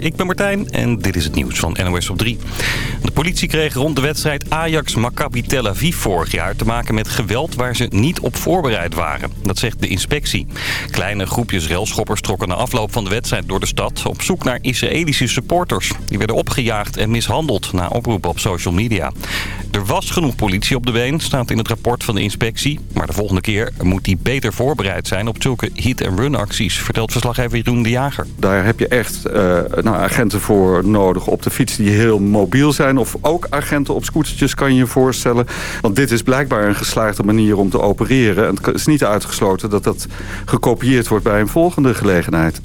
Ik ben Martijn en dit is het nieuws van NOS op 3. De politie kreeg rond de wedstrijd Ajax-Maccabi Tel Aviv vorig jaar te maken met geweld waar ze niet op voorbereid waren. Dat zegt de inspectie. Kleine groepjes railschoppers trokken na afloop van de wedstrijd door de stad op zoek naar Israëlische supporters. Die werden opgejaagd en mishandeld na oproepen op social media. Er was genoeg politie op de been, staat in het rapport van de inspectie. Maar de volgende keer moet die beter voorbereid zijn op zulke hit-and-run acties, vertelt verslaggever Jeroen de Jager. Daar heb je echt uh, nou, agenten voor nodig op de fiets die heel mobiel zijn. Of ook agenten op scootertjes kan je je voorstellen. Want dit is blijkbaar een geslaagde manier om te opereren. En het is niet uitgesloten dat dat gekopieerd wordt bij een volgende gelegenheid.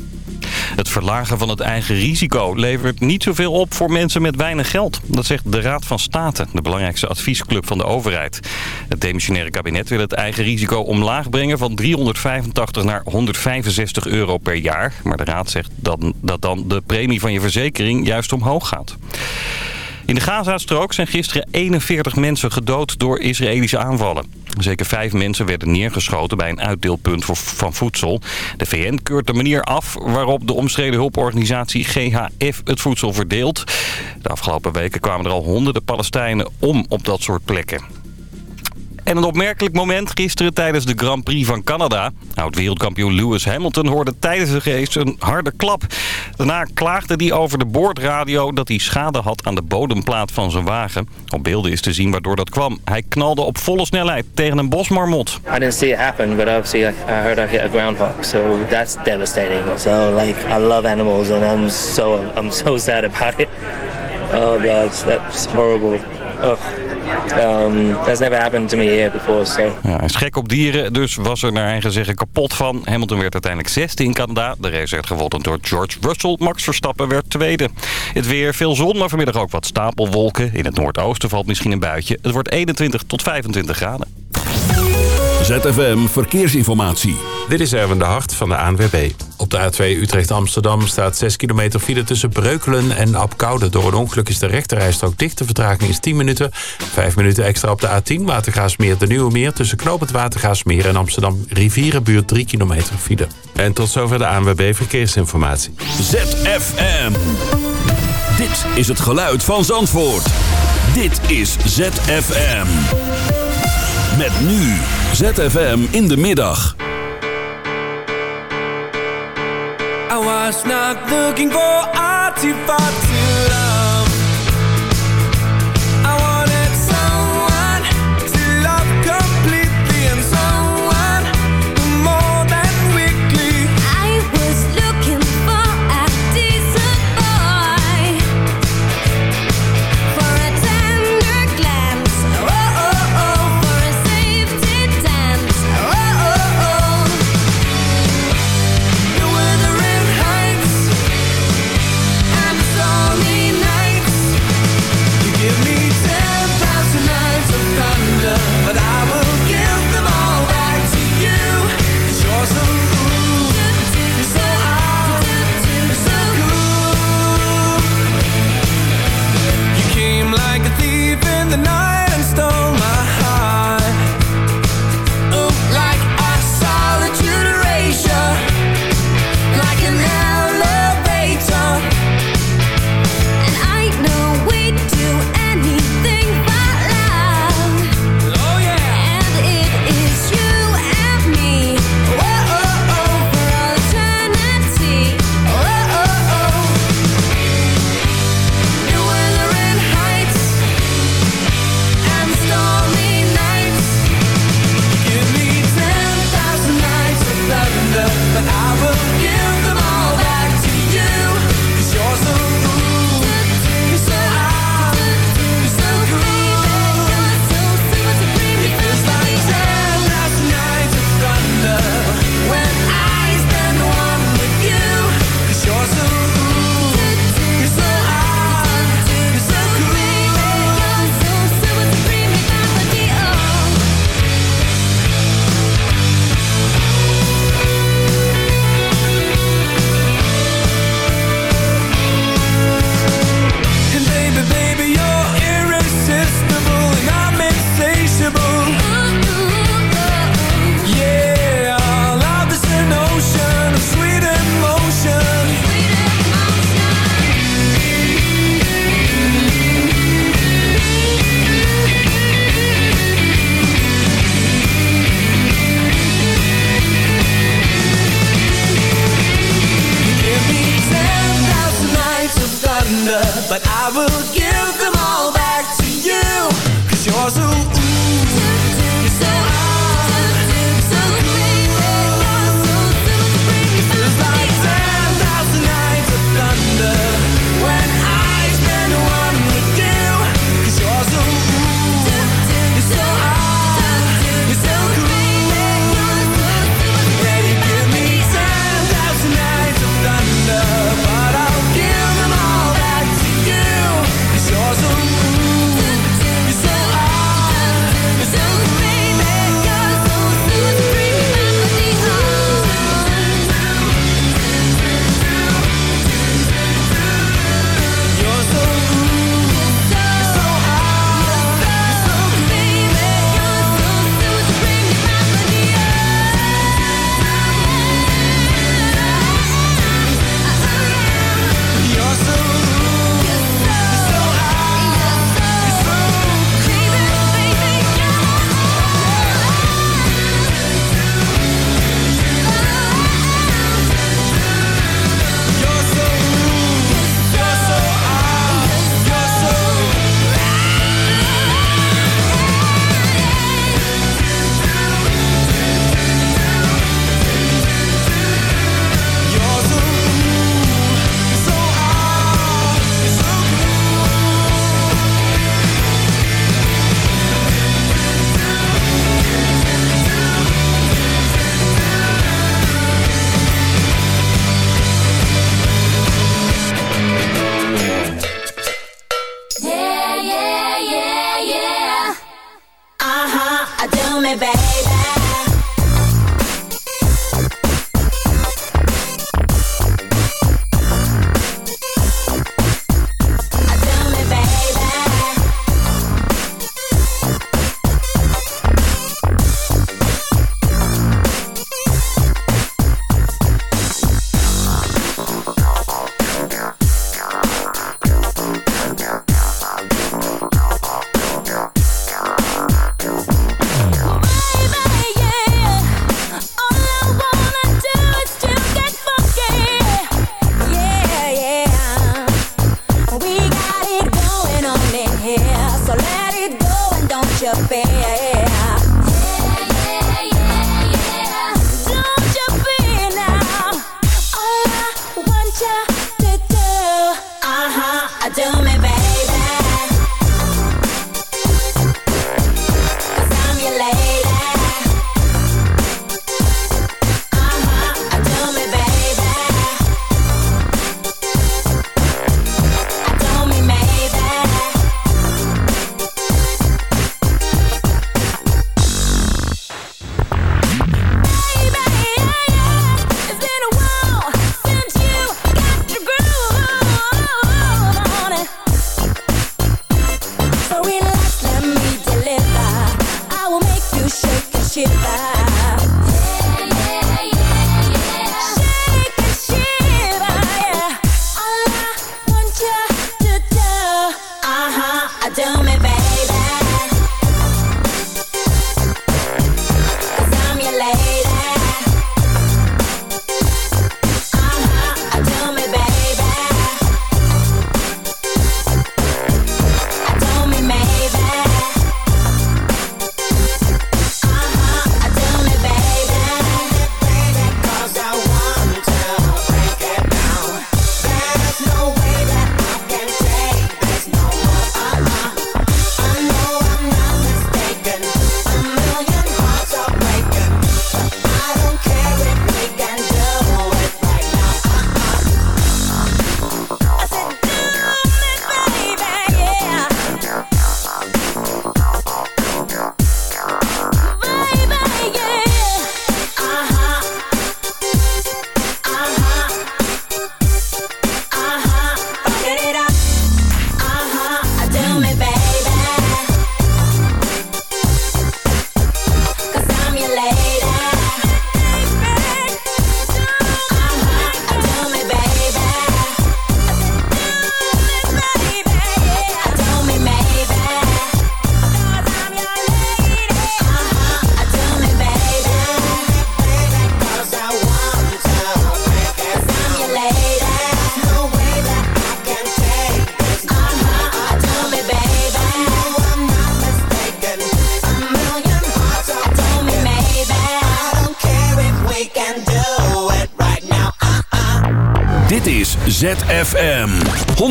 Het verlagen van het eigen risico levert niet zoveel op voor mensen met weinig geld. Dat zegt de Raad van State, de belangrijkste adviesclub van de overheid. Het demissionaire kabinet wil het eigen risico omlaag brengen van 385 naar 165 euro per jaar. Maar de Raad zegt dat dan de premie van je verzekering juist omhoog gaat. In de Gaza-strook zijn gisteren 41 mensen gedood door Israëlische aanvallen. Zeker vijf mensen werden neergeschoten bij een uitdeelpunt van voedsel. De VN keurt de manier af waarop de omstreden hulporganisatie GHF het voedsel verdeelt. De afgelopen weken kwamen er al honderden Palestijnen om op dat soort plekken. En een opmerkelijk moment gisteren tijdens de Grand Prix van Canada. Oud-wereldkampioen Lewis Hamilton hoorde tijdens de race een harde klap. Daarna klaagde hij over de boordradio dat hij schade had aan de bodemplaat van zijn wagen. Op beelden is te zien waardoor dat kwam. Hij knalde op volle snelheid tegen een bosmarmot. I didn't see it happen, but obviously I heard I hit a groundhog. So that's devastating. So like I love animals and I'm so I'm so sad about it. Oh god, that's horrible. Um, that's never happened to me here before. Ja, hij is gek op dieren, dus was er naar eigen zeggen kapot van. Hamilton werd uiteindelijk zesde in Canada. De race werd gewonnen door George Russell. Max Verstappen werd tweede. Het weer veel zon, maar vanmiddag ook wat stapelwolken. In het noordoosten valt misschien een buitje. Het wordt 21 tot 25 graden. ZFM Verkeersinformatie. Dit is Erwin de Hart van de ANWB. Op de A2 Utrecht-Amsterdam staat 6 kilometer file tussen Breukelen en Apkoude. Door een ongeluk is de rechterrijstrook dicht. De vertraging is 10 minuten. 5 minuten extra op de A10 Watergaasmeer de Nieuwe Meer... tussen Knoop Watergaasmeer en Amsterdam Rivierenbuurt 3 kilometer file. En tot zover de ANWB Verkeersinformatie. ZFM. Dit is het geluid van Zandvoort. Dit is ZFM. Met nu ZFM in de middag. I was not looking for artifacts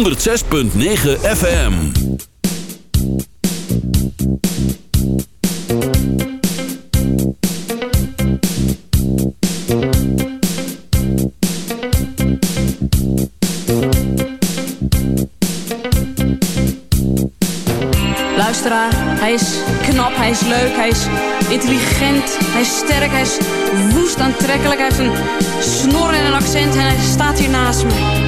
106.9 FM. Luisteraar, hij is knap, hij is leuk, hij is intelligent, hij is sterk, hij is woest aantrekkelijk. Hij heeft een snor en een accent en hij staat hier naast me.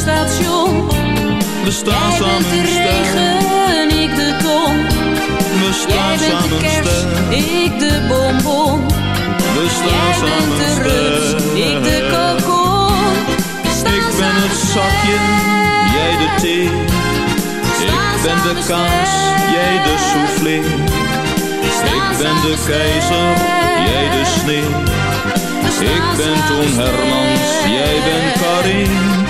station. we staan Jij bent samen de regen, ik de ton. We Jij staan bent de kerst, ik de bonbon. we Jij staan bent samen de rust, ik de kokon. Staan Ik ben het zakje, jij de thee. Ik ben de kaas, jij de soufflé. Ik ben de keizer, jij de sneeuw. Ik ben Toon Hermans, jij bent Karin.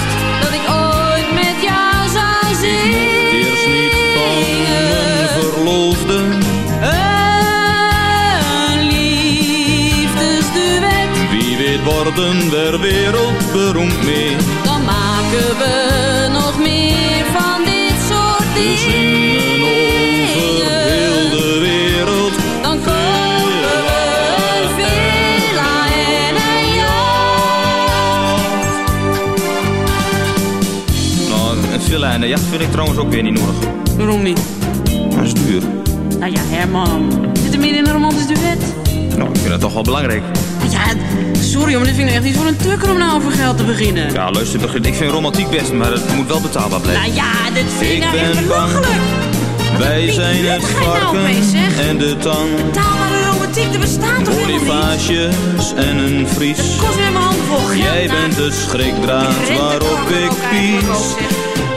worden we wereldberoemd mee. dan maken we nog meer van dit soort dingen. de wereld. Dan kopen we een villa en. Nou, een villa en een jacht vind ik trouwens ook weer niet nodig. Waarom niet? Dat is duur. Nou ja, Herman. Zit er meer in een romantisch duet? Nou, ik vind dat toch wel belangrijk. Sorry, maar dit vind ik echt niet voor een tukker om nou over geld te beginnen. Ja, luister, begin- ik vind romantiek best, maar het moet wel betaalbaar blijven. Nou ja, dit vind ik, Ik nou ben belachelijk. Wij zijn het nou varken zeg? en de tang. Betaalbare romantiek, er bestaat toch helemaal niet? En een vries. Kost weer mijn handen vol. Jij nou. bent de schrikdraad waarop ik pies.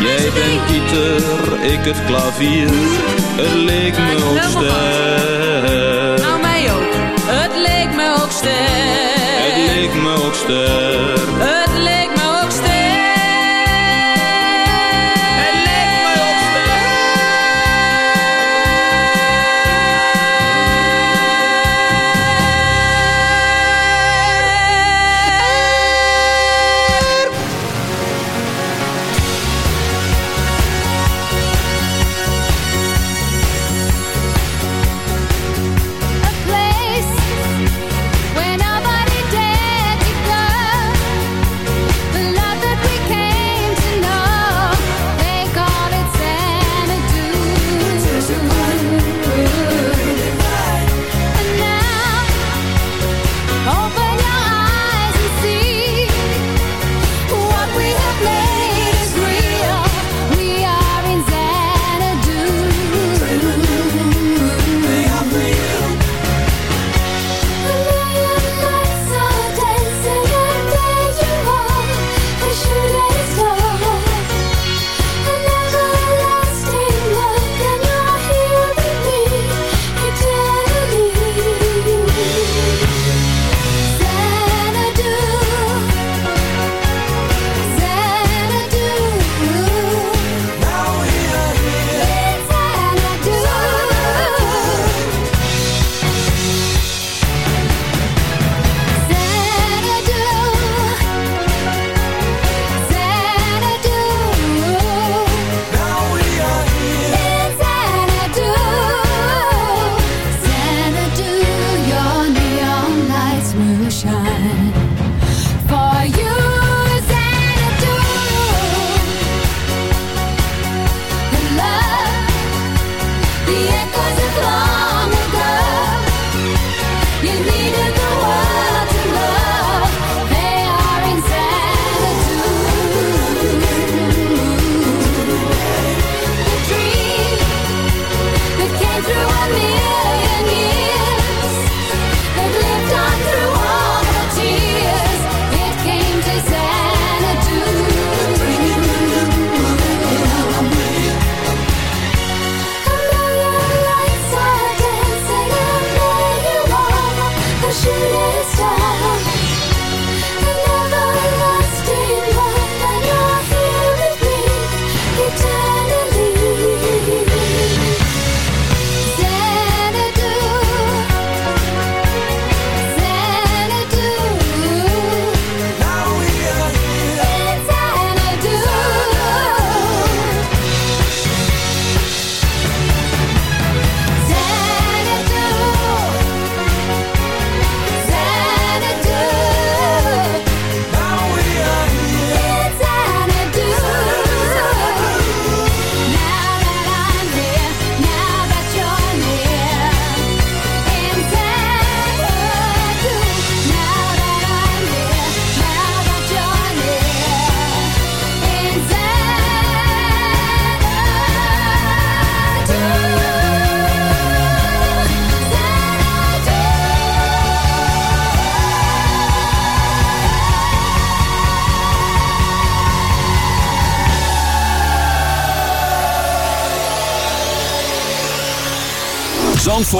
Jij bent nee. Pieter, ik het klavier. Het leek me ook sterk. Nou, mij ook. Het leek me ook sterk. Het leek me ook sterk.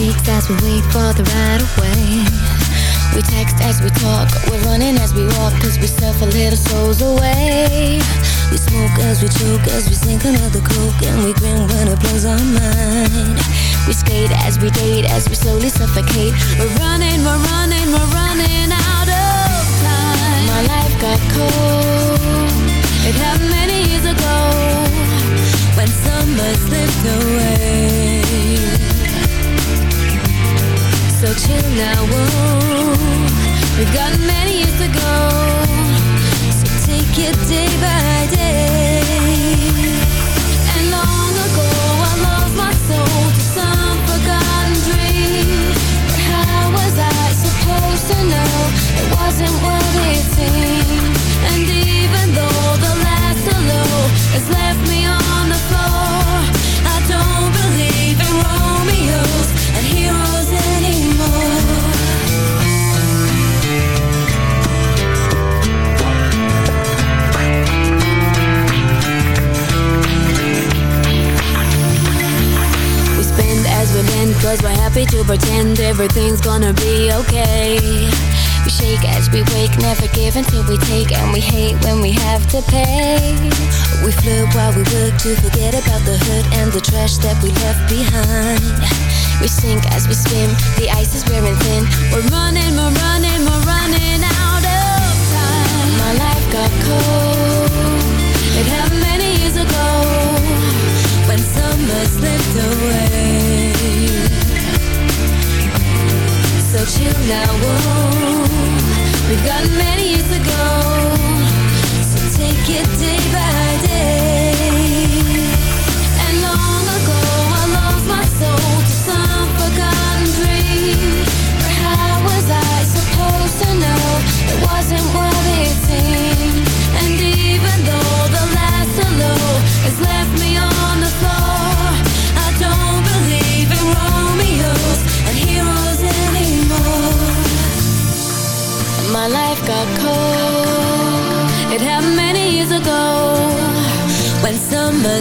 as we wait for the right away We text as we talk, we're running as we walk Cause we stuff a little souls away. We smoke as we choke, as we sink another coke And we grin when it blows our mind. We skate as we date, as we slowly suffocate. We're running, we're running, we're running out.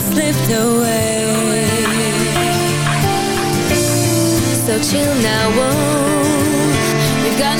slipped away. So chill now, whoa. We've got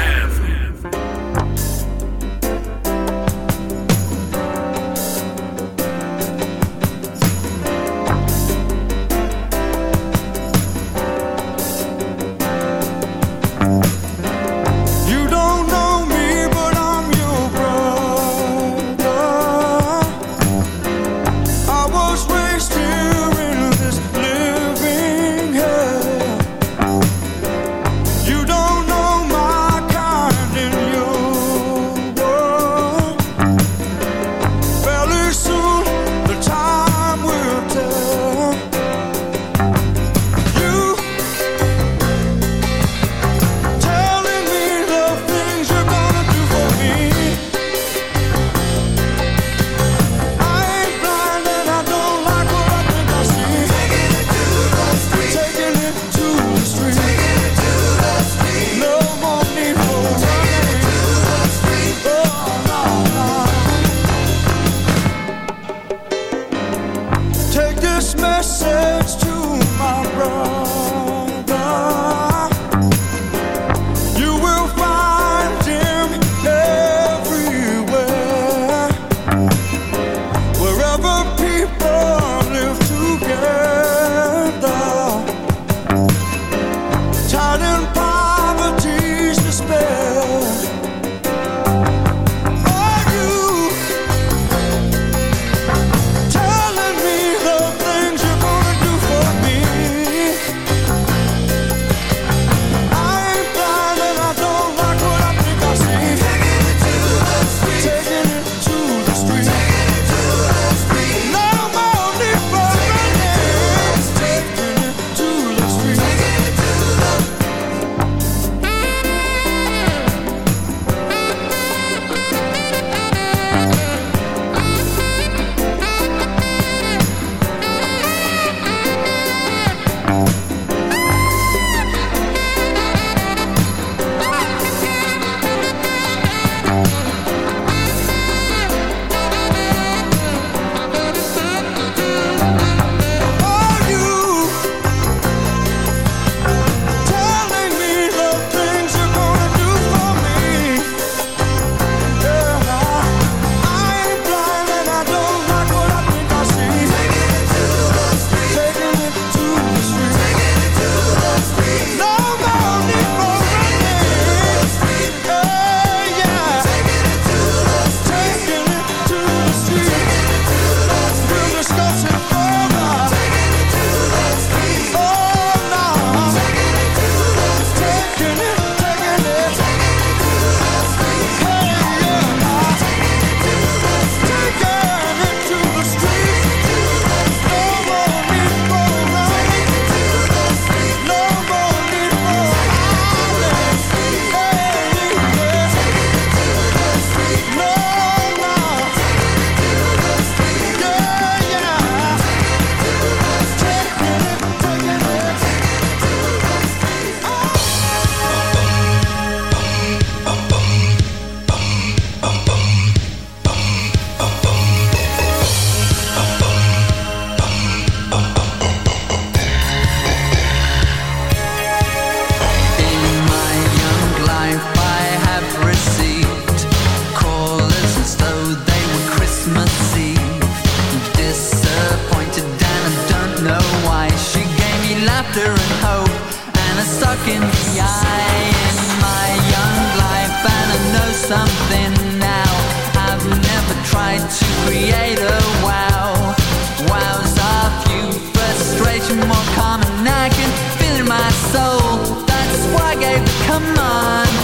Come on.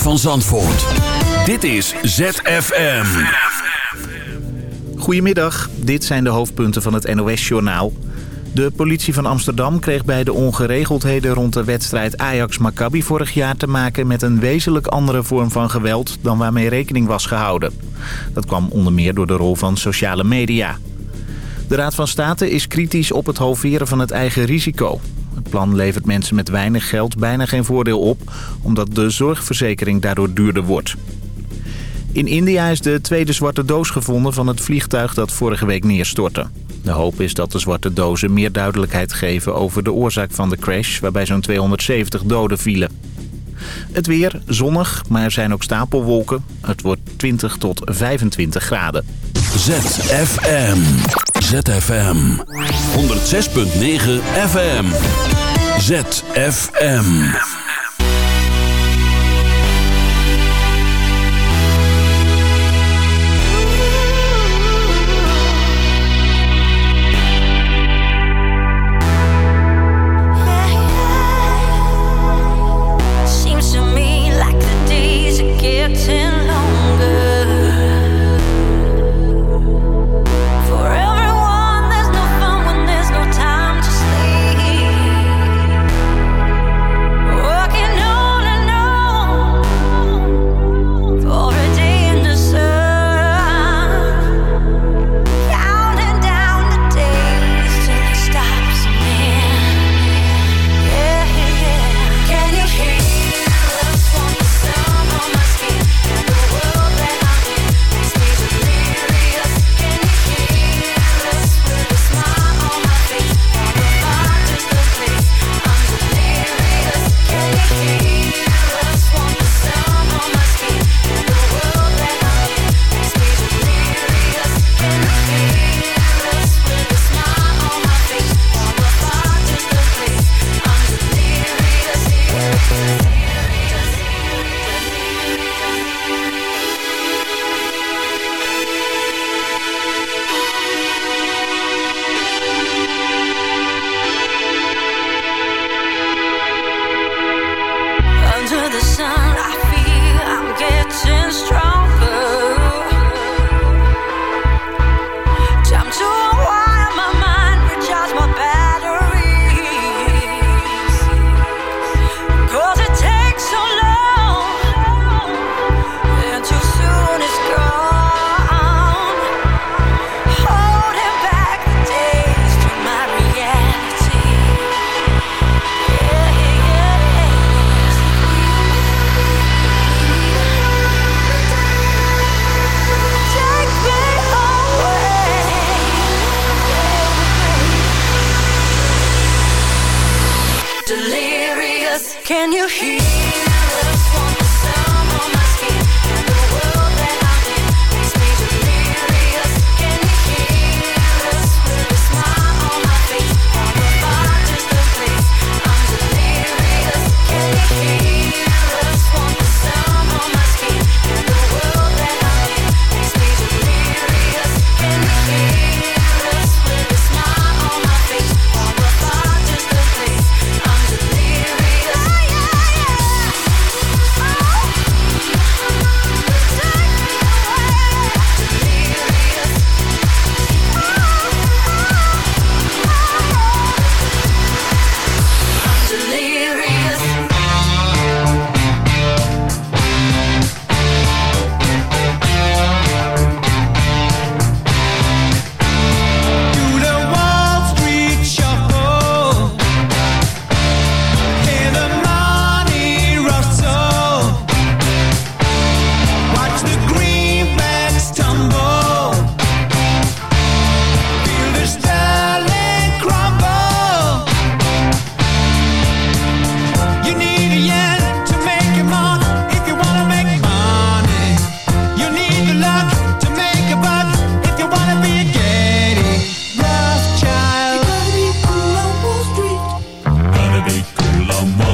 Van Zandvoort. Dit is ZFM. Goedemiddag, dit zijn de hoofdpunten van het NOS-journaal. De politie van Amsterdam kreeg bij de ongeregeldheden rond de wedstrijd Ajax-Maccabi vorig jaar te maken met een wezenlijk andere vorm van geweld dan waarmee rekening was gehouden. Dat kwam onder meer door de rol van sociale media. De Raad van State is kritisch op het halveren van het eigen risico. Plan levert mensen met weinig geld bijna geen voordeel op... omdat de zorgverzekering daardoor duurder wordt. In India is de tweede zwarte doos gevonden van het vliegtuig dat vorige week neerstortte. De hoop is dat de zwarte dozen meer duidelijkheid geven over de oorzaak van de crash... waarbij zo'n 270 doden vielen. Het weer, zonnig, maar er zijn ook stapelwolken. Het wordt 20 tot 25 graden. ZFM. ZFM. 106.9 FM. ZFM.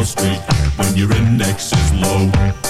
Street when your index is low.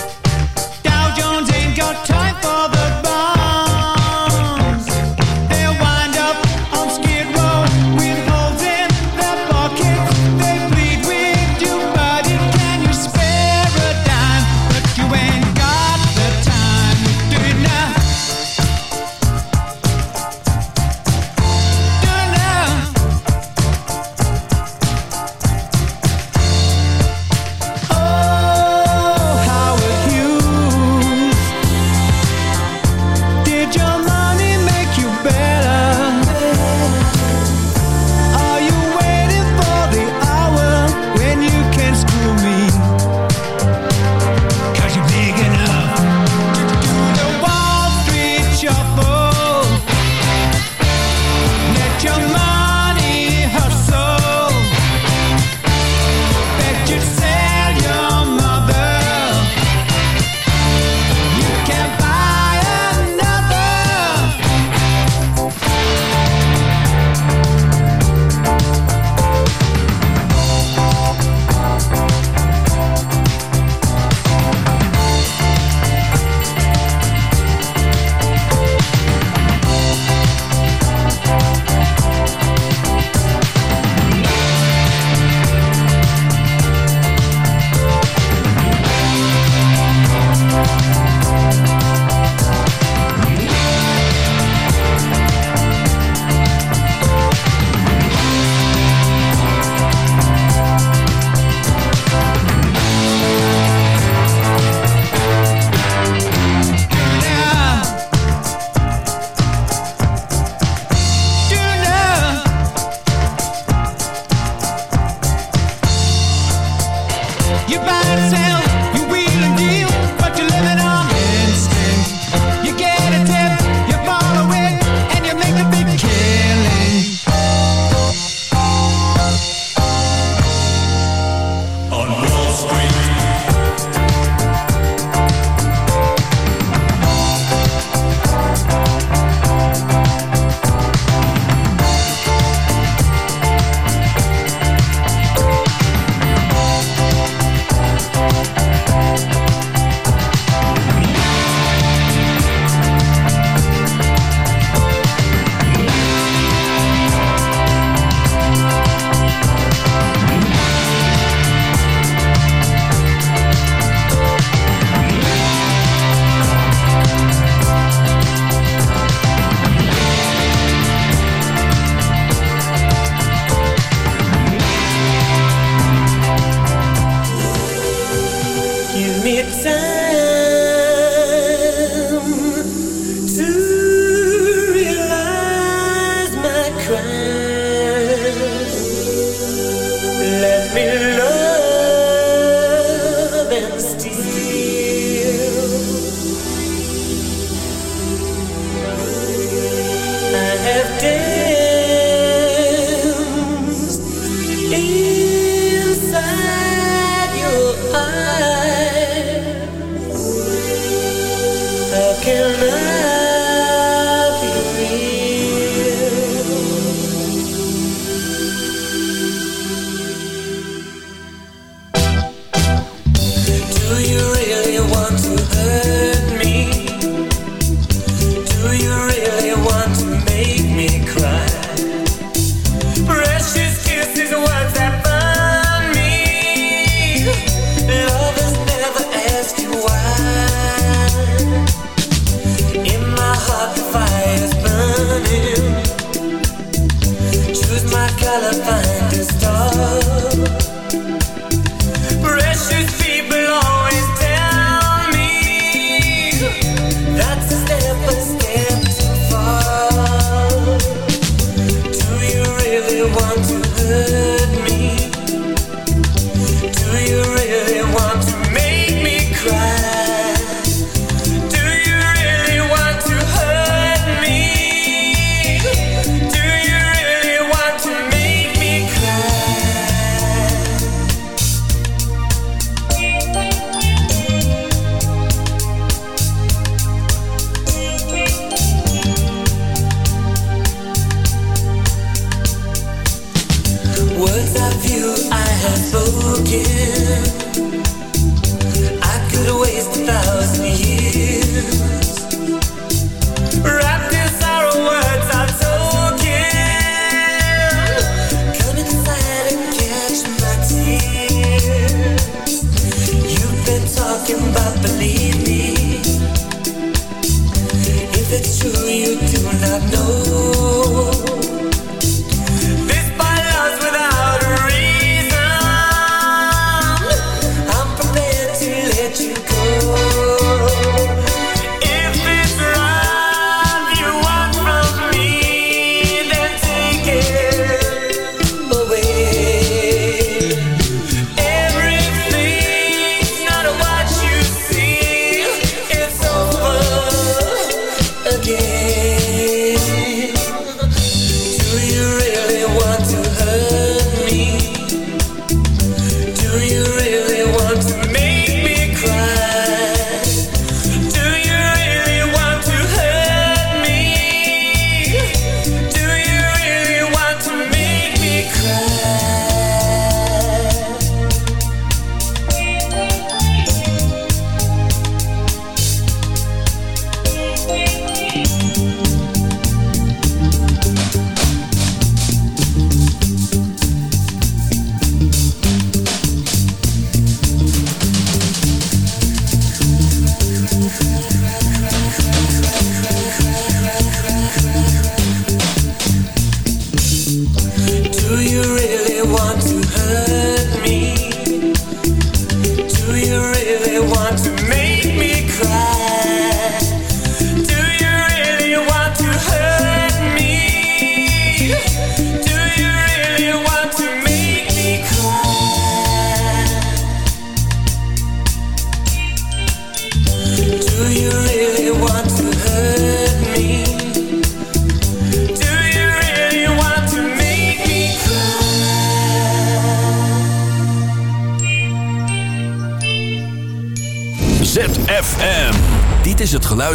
You